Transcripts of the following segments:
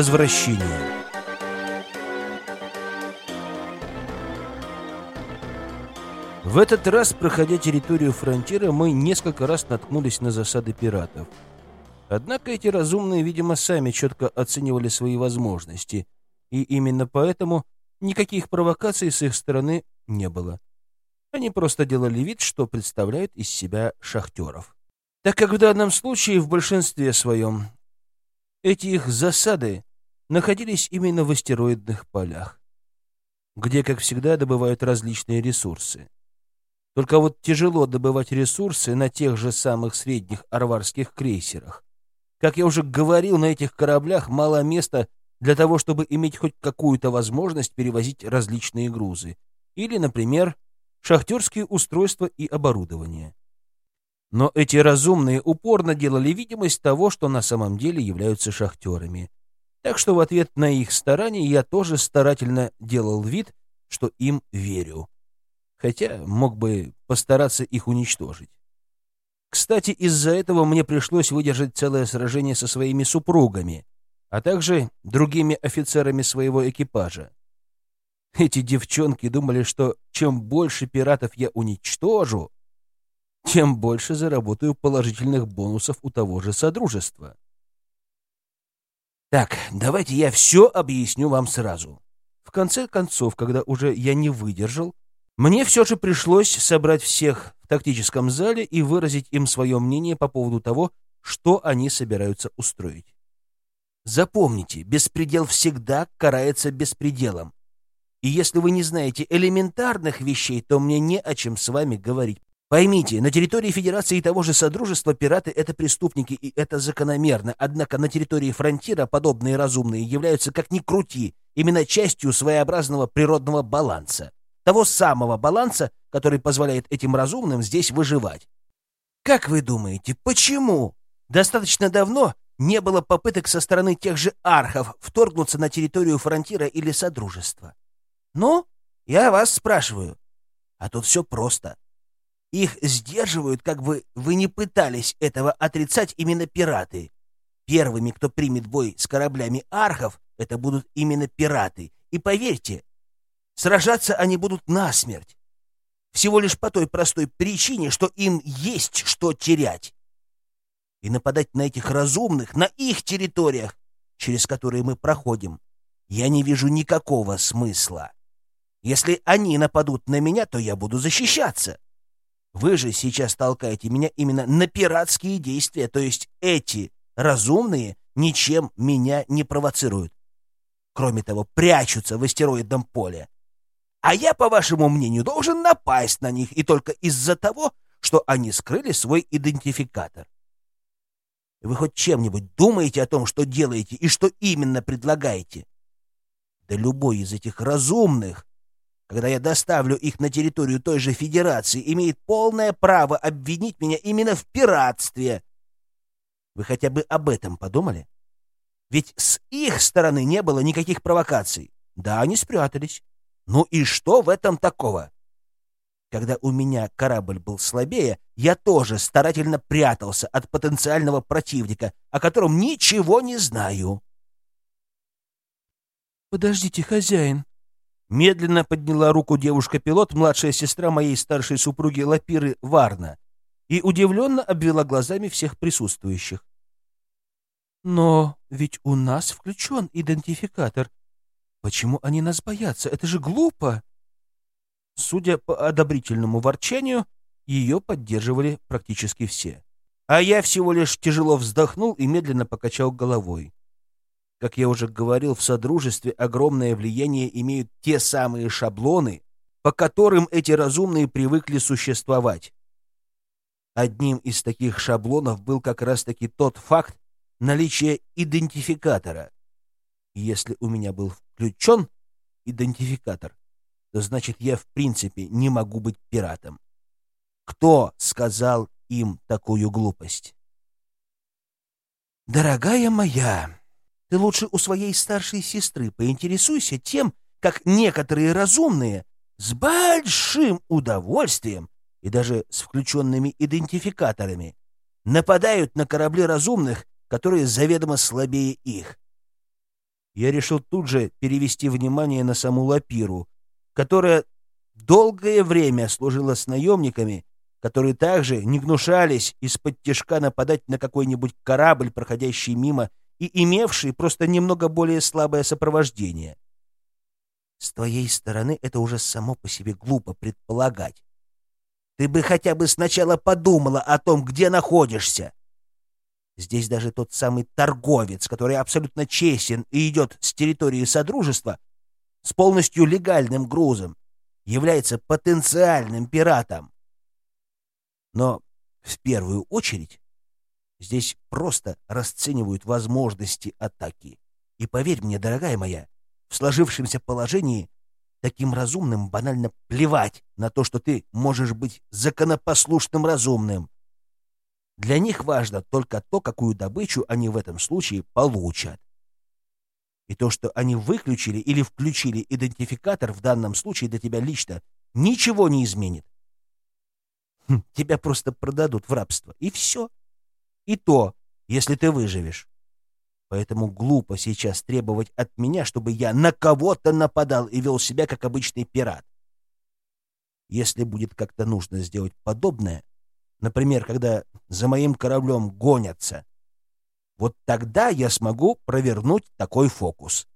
Возвращение. В этот раз, проходя территорию фронтира, мы несколько раз наткнулись на засады пиратов. Однако эти разумные, видимо, сами четко оценивали свои возможности, и именно поэтому никаких провокаций с их стороны не было. Они просто делали вид, что представляют из себя шахтеров. Так как в данном случае в большинстве своем эти их засады находились именно в астероидных полях, где, как всегда, добывают различные ресурсы. Только вот тяжело добывать ресурсы на тех же самых средних арварских крейсерах. Как я уже говорил, на этих кораблях мало места для того, чтобы иметь хоть какую-то возможность перевозить различные грузы. Или, например, шахтерские устройства и оборудование. Но эти разумные упорно делали видимость того, что на самом деле являются шахтерами. Так что в ответ на их старания я тоже старательно делал вид, что им верю. Хотя мог бы постараться их уничтожить. Кстати, из-за этого мне пришлось выдержать целое сражение со своими супругами, а также другими офицерами своего экипажа. Эти девчонки думали, что чем больше пиратов я уничтожу, тем больше заработаю положительных бонусов у того же Содружества. Так, давайте я все объясню вам сразу. В конце концов, когда уже я не выдержал, мне все же пришлось собрать всех в тактическом зале и выразить им свое мнение по поводу того, что они собираются устроить. Запомните, беспредел всегда карается беспределом. И если вы не знаете элементарных вещей, то мне не о чем с вами говорить. Поймите, на территории Федерации и того же Содружества пираты — это преступники, и это закономерно. Однако на территории фронтира подобные разумные являются, как ни крути, именно частью своеобразного природного баланса. Того самого баланса, который позволяет этим разумным здесь выживать. Как вы думаете, почему достаточно давно не было попыток со стороны тех же архов вторгнуться на территорию фронтира или Содружества? Ну, я вас спрашиваю. А тут все просто. Их сдерживают, как бы вы не пытались этого отрицать именно пираты. Первыми, кто примет бой с кораблями архов, это будут именно пираты. И поверьте, сражаться они будут насмерть. Всего лишь по той простой причине, что им есть что терять. И нападать на этих разумных, на их территориях, через которые мы проходим, я не вижу никакого смысла. Если они нападут на меня, то я буду защищаться. Вы же сейчас толкаете меня именно на пиратские действия, то есть эти разумные ничем меня не провоцируют. Кроме того, прячутся в астероидном поле. А я, по вашему мнению, должен напасть на них и только из-за того, что они скрыли свой идентификатор. Вы хоть чем-нибудь думаете о том, что делаете и что именно предлагаете? Да любой из этих разумных когда я доставлю их на территорию той же Федерации, имеет полное право обвинить меня именно в пиратстве. Вы хотя бы об этом подумали? Ведь с их стороны не было никаких провокаций. Да, они спрятались. Ну и что в этом такого? Когда у меня корабль был слабее, я тоже старательно прятался от потенциального противника, о котором ничего не знаю. «Подождите, хозяин», Медленно подняла руку девушка-пилот, младшая сестра моей старшей супруги Лапиры Варна, и удивленно обвела глазами всех присутствующих. «Но ведь у нас включен идентификатор. Почему они нас боятся? Это же глупо!» Судя по одобрительному ворчанию, ее поддерживали практически все. А я всего лишь тяжело вздохнул и медленно покачал головой. Как я уже говорил, в Содружестве огромное влияние имеют те самые шаблоны, по которым эти разумные привыкли существовать. Одним из таких шаблонов был как раз-таки тот факт наличия идентификатора. Если у меня был включен идентификатор, то значит я в принципе не могу быть пиратом. Кто сказал им такую глупость? «Дорогая моя!» Ты лучше у своей старшей сестры поинтересуйся тем, как некоторые разумные с большим удовольствием и даже с включенными идентификаторами нападают на корабли разумных, которые заведомо слабее их. я решил тут же перевести внимание на саму Лапиру, которая долгое время служила с наемниками, которые также не гнушались из-под тяжка нападать на какой-нибудь корабль, проходящий мимо, и имевший просто немного более слабое сопровождение. С твоей стороны это уже само по себе глупо предполагать. Ты бы хотя бы сначала подумала о том, где находишься. Здесь даже тот самый торговец, который абсолютно честен и идет с территории Содружества с полностью легальным грузом, является потенциальным пиратом. Но в первую очередь здесь просто расценивают возможности атаки. И поверь мне, дорогая моя, в сложившемся положении таким разумным банально плевать на то, что ты можешь быть законопослушным разумным. Для них важно только то, какую добычу они в этом случае получат. И то, что они выключили или включили идентификатор в данном случае для тебя лично, ничего не изменит. Хм, тебя просто продадут в рабство, и все. И то, если ты выживешь. Поэтому глупо сейчас требовать от меня, чтобы я на кого-то нападал и вел себя как обычный пират. Если будет как-то нужно сделать подобное, например, когда за моим кораблем гонятся, вот тогда я смогу провернуть такой фокус.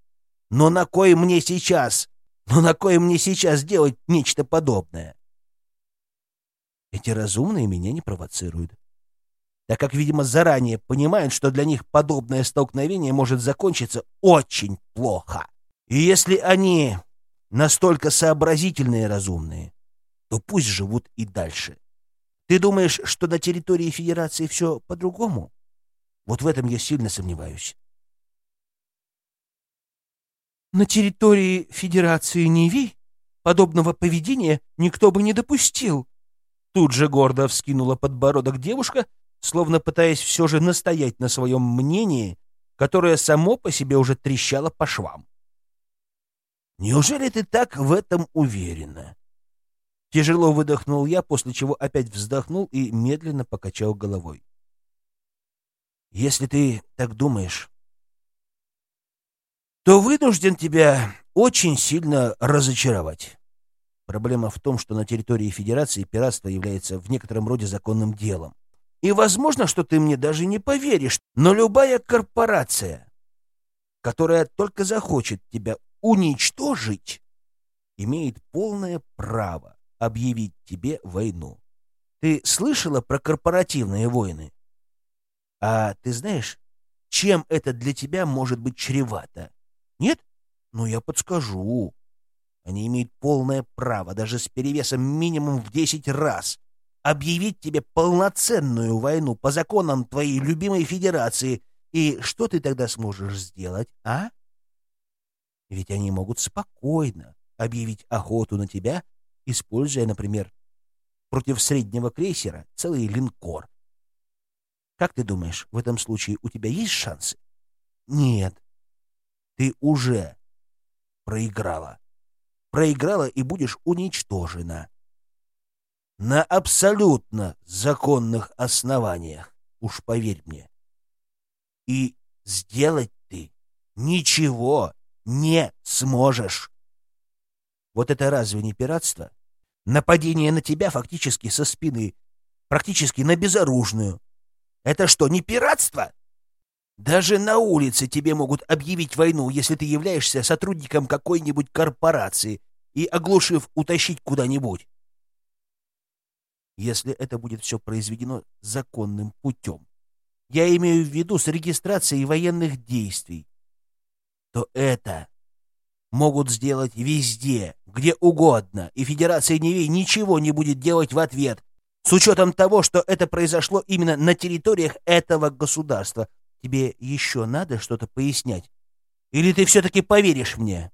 Но на кой мне сейчас? Но на кой мне сейчас делать нечто подобное? Эти разумные меня не провоцируют так как, видимо, заранее понимают, что для них подобное столкновение может закончиться очень плохо. И если они настолько сообразительные и разумные, то пусть живут и дальше. Ты думаешь, что на территории Федерации все по-другому? Вот в этом я сильно сомневаюсь. На территории Федерации Неви подобного поведения никто бы не допустил. Тут же гордо вскинула подбородок девушка, словно пытаясь все же настоять на своем мнении, которое само по себе уже трещало по швам. «Неужели ты так в этом уверена?» Тяжело выдохнул я, после чего опять вздохнул и медленно покачал головой. «Если ты так думаешь, то вынужден тебя очень сильно разочаровать. Проблема в том, что на территории Федерации пиратство является в некотором роде законным делом. И возможно, что ты мне даже не поверишь, но любая корпорация, которая только захочет тебя уничтожить, имеет полное право объявить тебе войну. Ты слышала про корпоративные войны? А ты знаешь, чем это для тебя может быть чревато? Нет? Ну, я подскажу. Они имеют полное право, даже с перевесом минимум в десять раз, объявить тебе полноценную войну по законам твоей любимой федерации. И что ты тогда сможешь сделать, а? Ведь они могут спокойно объявить охоту на тебя, используя, например, против среднего крейсера целый линкор. Как ты думаешь, в этом случае у тебя есть шансы? Нет. Ты уже проиграла. Проиграла и будешь уничтожена на абсолютно законных основаниях, уж поверь мне. И сделать ты ничего не сможешь. Вот это разве не пиратство? Нападение на тебя фактически со спины, практически на безоружную. Это что, не пиратство? Даже на улице тебе могут объявить войну, если ты являешься сотрудником какой-нибудь корпорации и, оглушив, утащить куда-нибудь если это будет все произведено законным путем. Я имею в виду с регистрацией военных действий. То это могут сделать везде, где угодно, и Федерация Невей ничего не будет делать в ответ, с учетом того, что это произошло именно на территориях этого государства. Тебе еще надо что-то пояснять? Или ты все-таки поверишь мне?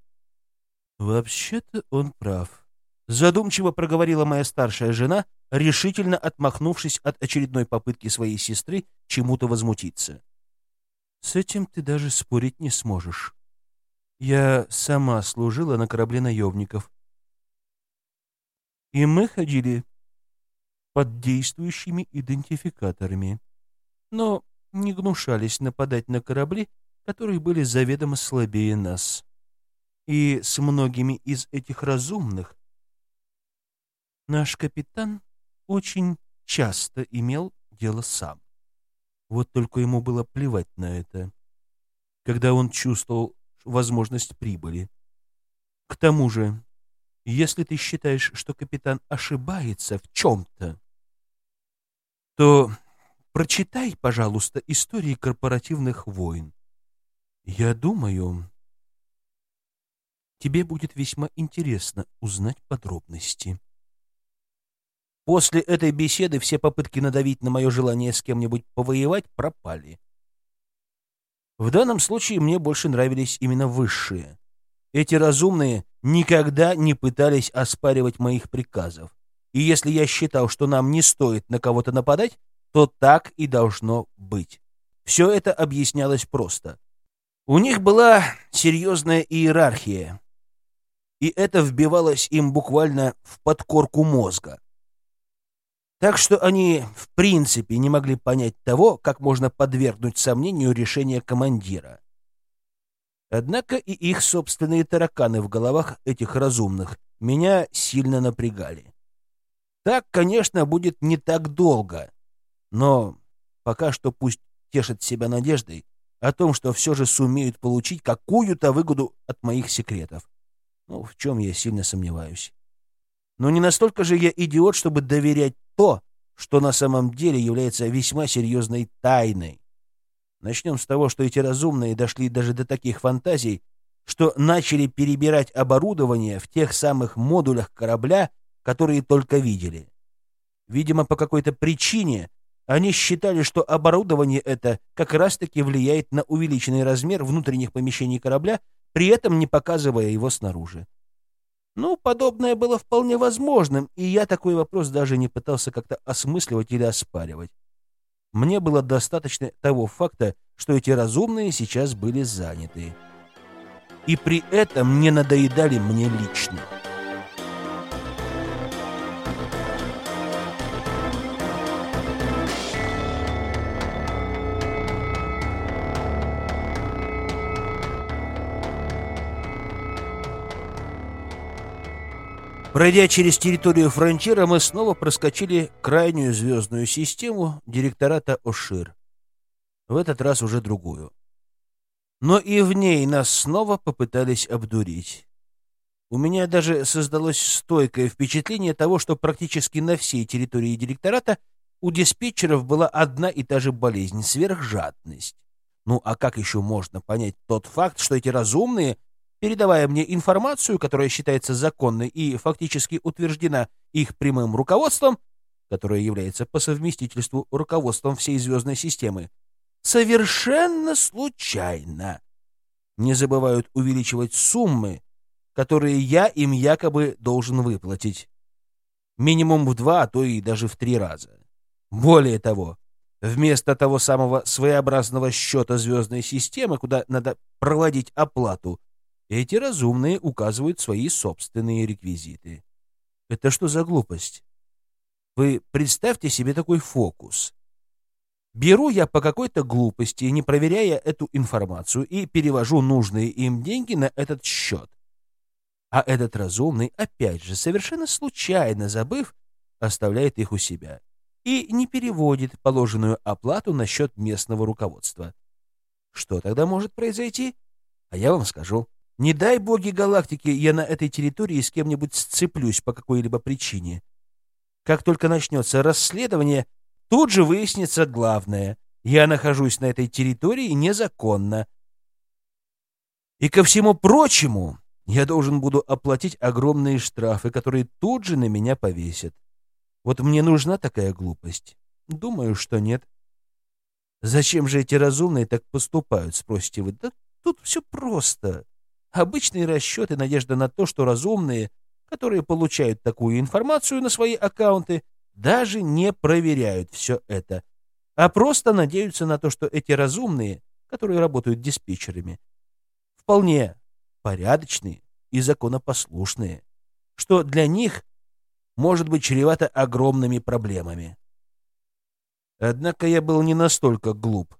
Вообще-то он прав. Задумчиво проговорила моя старшая жена, решительно отмахнувшись от очередной попытки своей сестры чему-то возмутиться. «С этим ты даже спорить не сможешь. Я сама служила на корабле наемников. И мы ходили под действующими идентификаторами, но не гнушались нападать на корабли, которые были заведомо слабее нас. И с многими из этих разумных наш капитан очень часто имел дело сам. Вот только ему было плевать на это, когда он чувствовал возможность прибыли. К тому же, если ты считаешь, что капитан ошибается в чем-то, то прочитай, пожалуйста, истории корпоративных войн. Я думаю, тебе будет весьма интересно узнать подробности. После этой беседы все попытки надавить на мое желание с кем-нибудь повоевать пропали. В данном случае мне больше нравились именно высшие. Эти разумные никогда не пытались оспаривать моих приказов. И если я считал, что нам не стоит на кого-то нападать, то так и должно быть. Все это объяснялось просто. У них была серьезная иерархия, и это вбивалось им буквально в подкорку мозга. Так что они в принципе не могли понять того, как можно подвергнуть сомнению решение командира. Однако и их собственные тараканы в головах этих разумных меня сильно напрягали. Так, конечно, будет не так долго, но пока что пусть тешат себя надеждой о том, что все же сумеют получить какую-то выгоду от моих секретов. Ну, в чем я сильно сомневаюсь. Но не настолько же я идиот, чтобы доверять то, что на самом деле является весьма серьезной тайной. Начнем с того, что эти разумные дошли даже до таких фантазий, что начали перебирать оборудование в тех самых модулях корабля, которые только видели. Видимо, по какой-то причине они считали, что оборудование это как раз-таки влияет на увеличенный размер внутренних помещений корабля, при этом не показывая его снаружи. Ну, подобное было вполне возможным, и я такой вопрос даже не пытался как-то осмысливать или оспаривать. Мне было достаточно того факта, что эти разумные сейчас были заняты. И при этом не надоедали мне лично. Пройдя через территорию фронтира, мы снова проскочили крайнюю звездную систему директората Ошир. В этот раз уже другую. Но и в ней нас снова попытались обдурить. У меня даже создалось стойкое впечатление того, что практически на всей территории директората у диспетчеров была одна и та же болезнь — сверхжадность. Ну а как еще можно понять тот факт, что эти разумные — передавая мне информацию, которая считается законной и фактически утверждена их прямым руководством, которое является по совместительству руководством всей звездной системы, совершенно случайно не забывают увеличивать суммы, которые я им якобы должен выплатить. Минимум в два, а то и даже в три раза. Более того, вместо того самого своеобразного счета звездной системы, куда надо проводить оплату, эти разумные указывают свои собственные реквизиты. Это что за глупость? Вы представьте себе такой фокус. Беру я по какой-то глупости, не проверяя эту информацию, и перевожу нужные им деньги на этот счет. А этот разумный, опять же, совершенно случайно забыв, оставляет их у себя и не переводит положенную оплату на счет местного руководства. Что тогда может произойти? А я вам скажу. Не дай боги галактики, я на этой территории с кем-нибудь сцеплюсь по какой-либо причине. Как только начнется расследование, тут же выяснится главное. Я нахожусь на этой территории незаконно. И ко всему прочему, я должен буду оплатить огромные штрафы, которые тут же на меня повесят. Вот мне нужна такая глупость? Думаю, что нет. Зачем же эти разумные так поступают, спросите вы? Да тут все просто. Обычные расчеты, надежда на то, что разумные, которые получают такую информацию на свои аккаунты, даже не проверяют все это, а просто надеются на то, что эти разумные, которые работают диспетчерами, вполне порядочные и законопослушные, что для них может быть чревато огромными проблемами. Однако я был не настолько глуп.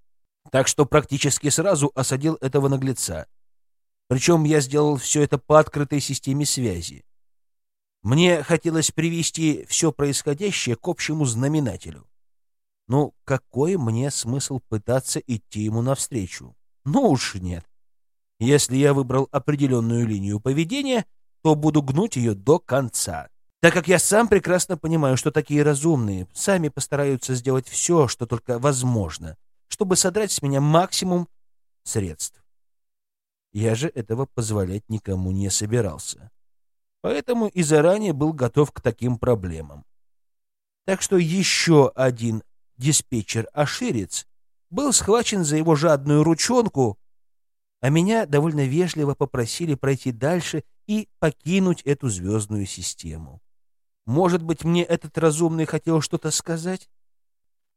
Так что практически сразу осадил этого наглеца. Причем я сделал все это по открытой системе связи. Мне хотелось привести все происходящее к общему знаменателю. Ну, какой мне смысл пытаться идти ему навстречу? Ну уж нет. Если я выбрал определенную линию поведения, то буду гнуть ее до конца. Так как я сам прекрасно понимаю, что такие разумные сами постараются сделать все, что только возможно, чтобы содрать с меня максимум средств. Я же этого позволять никому не собирался. Поэтому и заранее был готов к таким проблемам. Так что еще один диспетчер-оширец был схвачен за его жадную ручонку, а меня довольно вежливо попросили пройти дальше и покинуть эту звездную систему. Может быть, мне этот разумный хотел что-то сказать?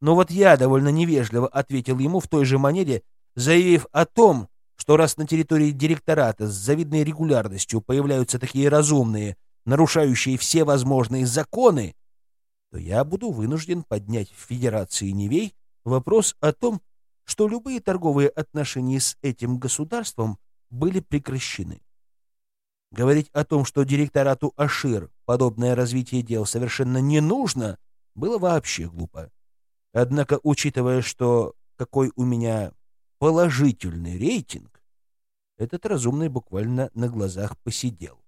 Но вот я довольно невежливо ответил ему в той же манере, заявив о том, что раз на территории директората с завидной регулярностью появляются такие разумные, нарушающие все возможные законы, то я буду вынужден поднять в Федерации Невей вопрос о том, что любые торговые отношения с этим государством были прекращены. Говорить о том, что директорату Ашир подобное развитие дел совершенно не нужно, было вообще глупо. Однако, учитывая, что какой у меня положительный рейтинг, этот разумный буквально на глазах посидел.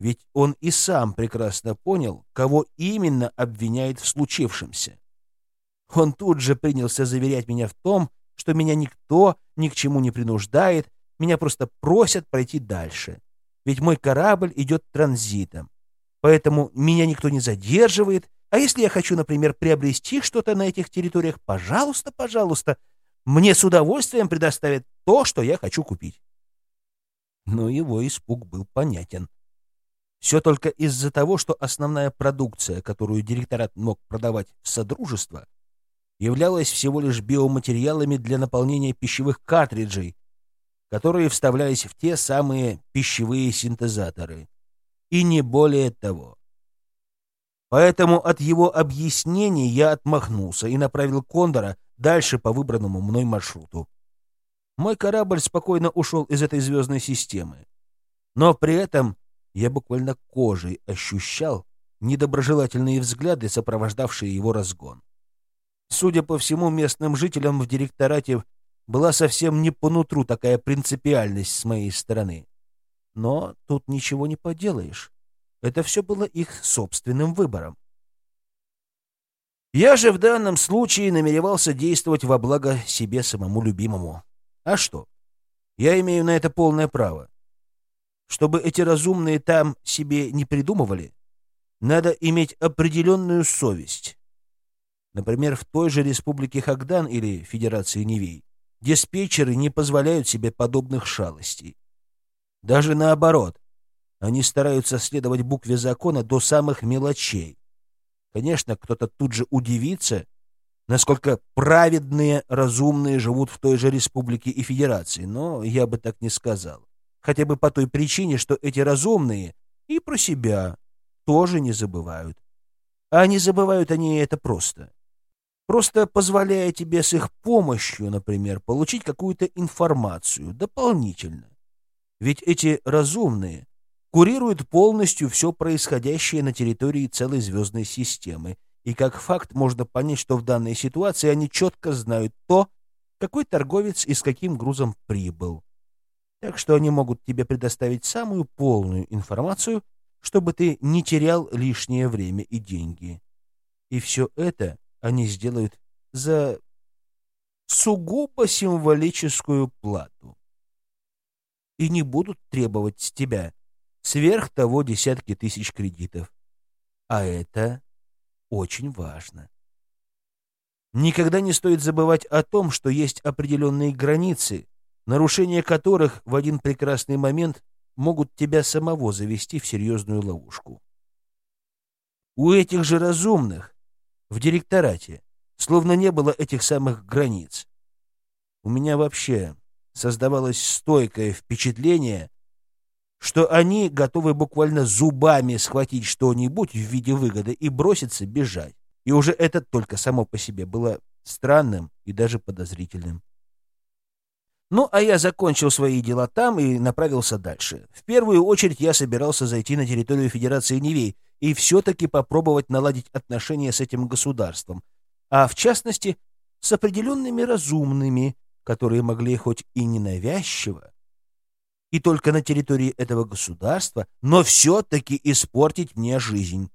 Ведь он и сам прекрасно понял, кого именно обвиняет в случившемся. Он тут же принялся заверять меня в том, что меня никто ни к чему не принуждает, меня просто просят пройти дальше. Ведь мой корабль идет транзитом. Поэтому меня никто не задерживает. А если я хочу, например, приобрести что-то на этих территориях, пожалуйста, пожалуйста, мне с удовольствием предоставят то, что я хочу купить. Но его испуг был понятен. Все только из-за того, что основная продукция, которую директорат мог продавать в Содружество, являлась всего лишь биоматериалами для наполнения пищевых картриджей, которые вставлялись в те самые пищевые синтезаторы. И не более того. Поэтому от его объяснений я отмахнулся и направил Кондора дальше по выбранному мной маршруту. Мой корабль спокойно ушел из этой звездной системы. Но при этом я буквально кожей ощущал недоброжелательные взгляды, сопровождавшие его разгон. Судя по всему, местным жителям в директорате была совсем не по нутру такая принципиальность с моей стороны. Но тут ничего не поделаешь. Это все было их собственным выбором. Я же в данном случае намеревался действовать во благо себе самому любимому. А что? Я имею на это полное право. Чтобы эти разумные там себе не придумывали, надо иметь определенную совесть. Например, в той же республике Хагдан или Федерации Невей диспетчеры не позволяют себе подобных шалостей. Даже наоборот, они стараются следовать букве закона до самых мелочей. Конечно, кто-то тут же удивится, насколько праведные, разумные живут в той же республике и федерации, но я бы так не сказал. Хотя бы по той причине, что эти разумные и про себя тоже не забывают. А не забывают они это просто. Просто позволяя тебе с их помощью, например, получить какую-то информацию дополнительно. Ведь эти разумные курируют полностью все происходящее на территории целой звездной системы. И как факт можно понять, что в данной ситуации они четко знают то, какой торговец и с каким грузом прибыл. Так что они могут тебе предоставить самую полную информацию, чтобы ты не терял лишнее время и деньги. И все это они сделают за сугубо символическую плату. И не будут требовать с тебя сверх того десятки тысяч кредитов. А это очень важно. Никогда не стоит забывать о том, что есть определенные границы, нарушение которых в один прекрасный момент могут тебя самого завести в серьезную ловушку. У этих же разумных в директорате словно не было этих самых границ. У меня вообще создавалось стойкое впечатление, что они готовы буквально зубами схватить что-нибудь в виде выгоды и броситься бежать. И уже это только само по себе было странным и даже подозрительным. Ну, а я закончил свои дела там и направился дальше. В первую очередь я собирался зайти на территорию Федерации Невей и все-таки попробовать наладить отношения с этим государством, а в частности с определенными разумными, которые могли хоть и ненавязчиво, и только на территории этого государства, но все-таки испортить мне жизнь.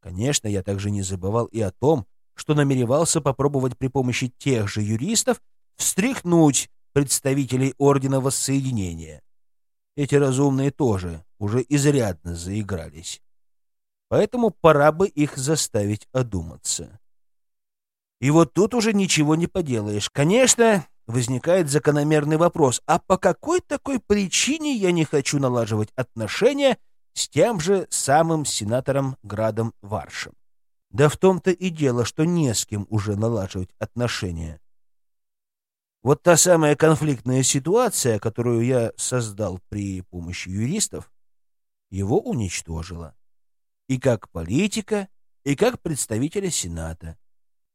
Конечно, я также не забывал и о том, что намеревался попробовать при помощи тех же юристов встряхнуть представителей Ордена Воссоединения. Эти разумные тоже уже изрядно заигрались. Поэтому пора бы их заставить одуматься. И вот тут уже ничего не поделаешь. Конечно, возникает закономерный вопрос, а по какой такой причине я не хочу налаживать отношения с тем же самым сенатором Градом Варшем? Да в том-то и дело, что не с кем уже налаживать отношения. Вот та самая конфликтная ситуация, которую я создал при помощи юристов, его уничтожила. И как политика, и как представителя Сената.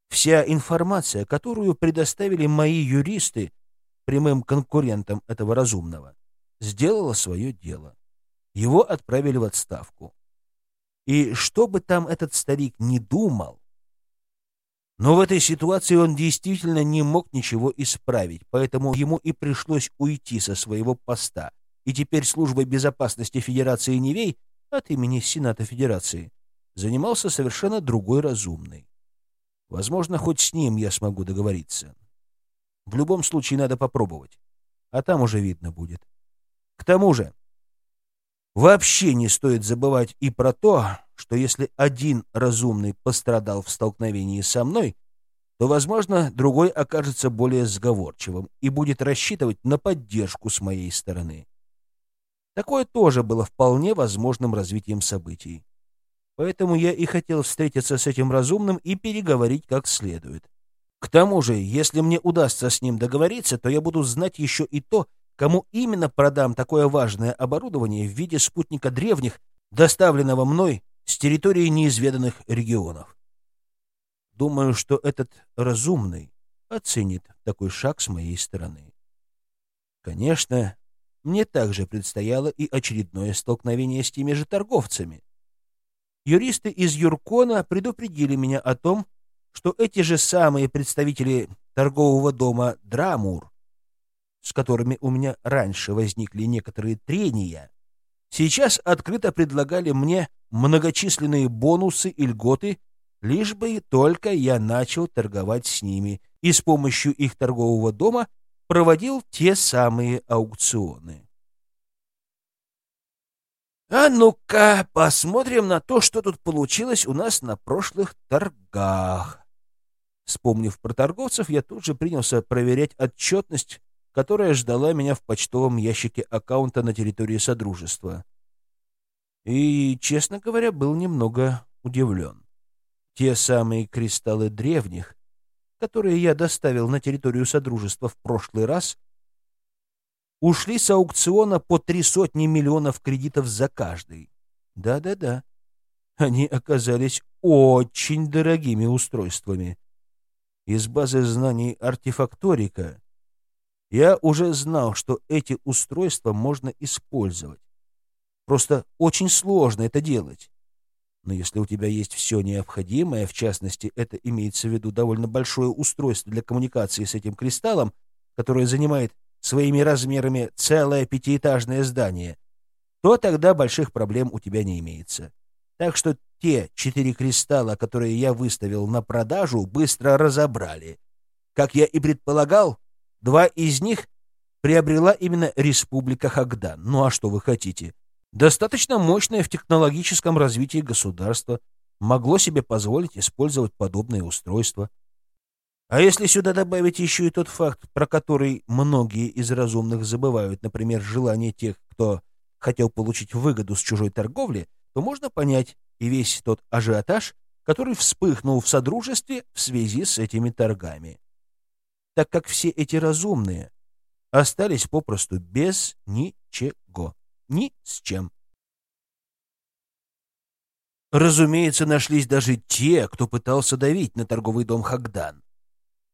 Вся информация, которую предоставили мои юристы прямым конкурентам этого разумного, сделала свое дело. Его отправили в отставку. И что бы там этот старик ни думал, но в этой ситуации он действительно не мог ничего исправить, поэтому ему и пришлось уйти со своего поста. И теперь службой безопасности Федерации Невей от имени Сената Федерации занимался совершенно другой разумный. Возможно, хоть с ним я смогу договориться. В любом случае надо попробовать, а там уже видно будет. К тому же, вообще не стоит забывать и про то, что если один разумный пострадал в столкновении со мной, то, возможно, другой окажется более сговорчивым и будет рассчитывать на поддержку с моей стороны. Такое тоже было вполне возможным развитием событий. Поэтому я и хотел встретиться с этим разумным и переговорить как следует. К тому же, если мне удастся с ним договориться, то я буду знать еще и то, кому именно продам такое важное оборудование в виде спутника древних, доставленного мной с территории неизведанных регионов. Думаю, что этот разумный оценит такой шаг с моей стороны. Конечно, мне также предстояло и очередное столкновение с теми же торговцами. Юристы из Юркона предупредили меня о том, что эти же самые представители торгового дома Драмур, с которыми у меня раньше возникли некоторые трения, сейчас открыто предлагали мне многочисленные бонусы и льготы, лишь бы только я начал торговать с ними и с помощью их торгового дома проводил те самые аукционы. А ну-ка, посмотрим на то, что тут получилось у нас на прошлых торгах. Вспомнив про торговцев, я тут же принялся проверять отчетность, которая ждала меня в почтовом ящике аккаунта на территории Содружества и, честно говоря, был немного удивлен. Те самые кристаллы древних, которые я доставил на территорию Содружества в прошлый раз, ушли с аукциона по три сотни миллионов кредитов за каждый. Да-да-да, они оказались очень дорогими устройствами. Из базы знаний артефакторика я уже знал, что эти устройства можно использовать. Просто очень сложно это делать. Но если у тебя есть все необходимое, в частности, это имеется в виду довольно большое устройство для коммуникации с этим кристаллом, которое занимает своими размерами целое пятиэтажное здание, то тогда больших проблем у тебя не имеется. Так что те четыре кристалла, которые я выставил на продажу, быстро разобрали. Как я и предполагал, два из них приобрела именно Республика Хагдан. Ну а что вы хотите? Достаточно мощное в технологическом развитии государство могло себе позволить использовать подобные устройства. А если сюда добавить еще и тот факт, про который многие из разумных забывают, например, желание тех, кто хотел получить выгоду с чужой торговли, то можно понять и весь тот ажиотаж, который вспыхнул в Содружестве в связи с этими торгами. Так как все эти разумные остались попросту без ничего. Ни с чем. Разумеется, нашлись даже те, кто пытался давить на торговый дом Хагдан.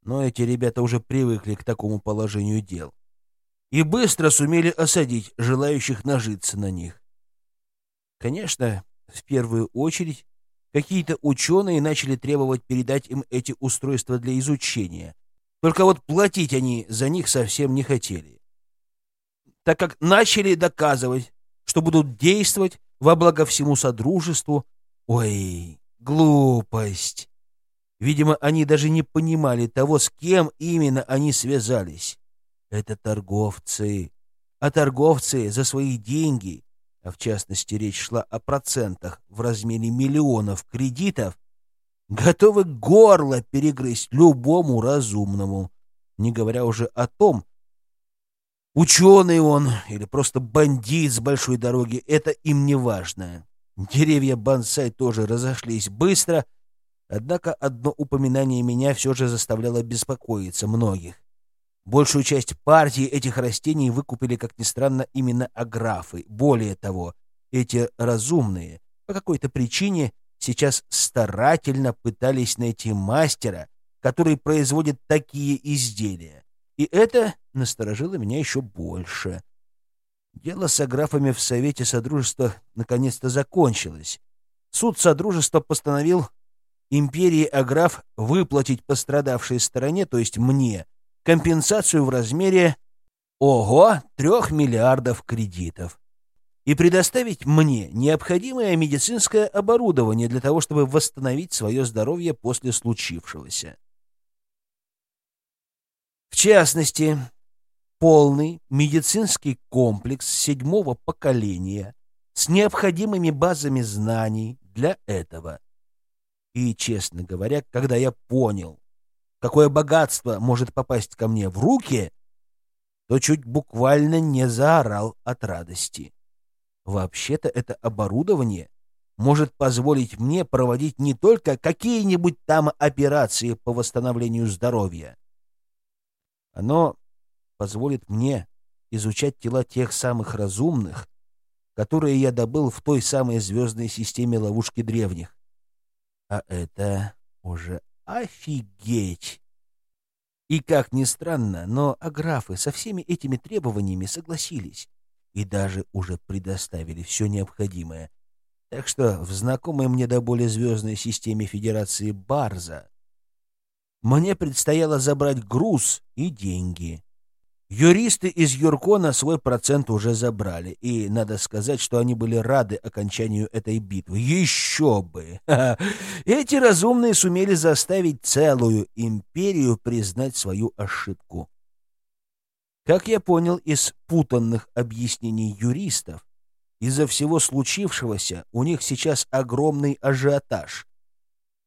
Но эти ребята уже привыкли к такому положению дел. и быстро сумели осадить желающих нажиться на них. Конечно, в первую очередь какие-то ученые начали требовать передать им эти устройства для изучения. Только вот платить они за них совсем не хотели. Так как начали доказывать, что будут действовать во благо всему Содружеству. Ой, глупость! Видимо, они даже не понимали того, с кем именно они связались. Это торговцы. А торговцы за свои деньги а в частности речь шла о процентах в размере миллионов кредитов, готовы горло перегрызть любому разумному, не говоря уже о том, ученый он или просто бандит с большой дороги, это им не важно. Деревья бонсай тоже разошлись быстро, однако одно упоминание меня все же заставляло беспокоиться многих. Большую часть партии этих растений выкупили, как ни странно, именно аграфы. Более того, эти разумные по какой-то причине сейчас старательно пытались найти мастера, который производит такие изделия. И это насторожило меня еще больше. Дело с аграфами в Совете Содружества наконец-то закончилось. Суд Содружества постановил империи Аграф выплатить пострадавшей стороне, то есть мне, компенсацию в размере, ого, трех миллиардов кредитов и предоставить мне необходимое медицинское оборудование для того, чтобы восстановить свое здоровье после случившегося. В частности, полный медицинский комплекс седьмого поколения с необходимыми базами знаний для этого. И, честно говоря, когда я понял, какое богатство может попасть ко мне в руки, то чуть буквально не заорал от радости. Вообще-то это оборудование может позволить мне проводить не только какие-нибудь там операции по восстановлению здоровья. Оно позволит мне изучать тела тех самых разумных, которые я добыл в той самой звездной системе ловушки древних. А это уже Офигеть! И как ни странно, но аграфы со всеми этими требованиями согласились и даже уже предоставили все необходимое. Так что в знакомой мне до более звездной системе Федерации Барза мне предстояло забрать груз и деньги. Юристы из Юркона свой процент уже забрали, и надо сказать, что они были рады окончанию этой битвы. Еще бы! Эти разумные сумели заставить целую империю признать свою ошибку. Как я понял из путанных объяснений юристов, из-за всего случившегося у них сейчас огромный ажиотаж.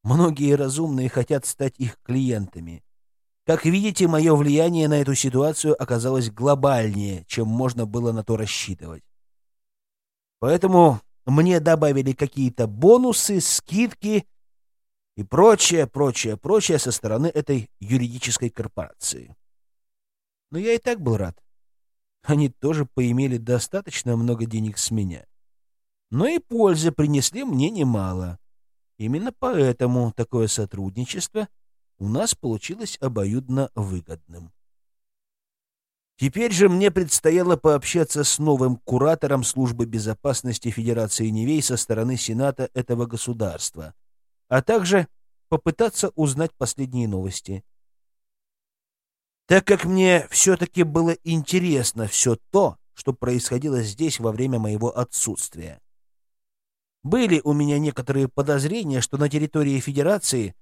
Многие разумные хотят стать их клиентами. Как видите, мое влияние на эту ситуацию оказалось глобальнее, чем можно было на то рассчитывать. Поэтому мне добавили какие-то бонусы, скидки и прочее, прочее, прочее со стороны этой юридической корпорации. Но я и так был рад. Они тоже поимели достаточно много денег с меня. Но и пользы принесли мне немало. Именно поэтому такое сотрудничество — у нас получилось обоюдно выгодным. Теперь же мне предстояло пообщаться с новым куратором службы безопасности Федерации Невей со стороны Сената этого государства, а также попытаться узнать последние новости. Так как мне все-таки было интересно все то, что происходило здесь во время моего отсутствия. Были у меня некоторые подозрения, что на территории Федерации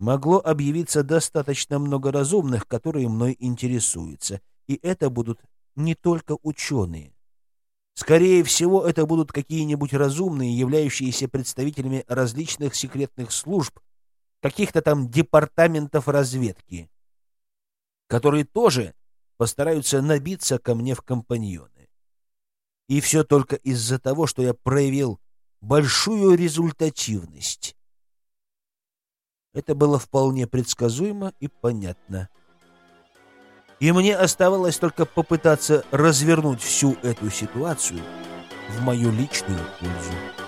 могло объявиться достаточно много разумных, которые мной интересуются, и это будут не только ученые. Скорее всего, это будут какие-нибудь разумные, являющиеся представителями различных секретных служб, каких-то там департаментов разведки, которые тоже постараются набиться ко мне в компаньоны. И все только из-за того, что я проявил большую результативность. Это было вполне предсказуемо и понятно. И мне оставалось только попытаться развернуть всю эту ситуацию в мою личную пользу.